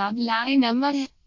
Tagline number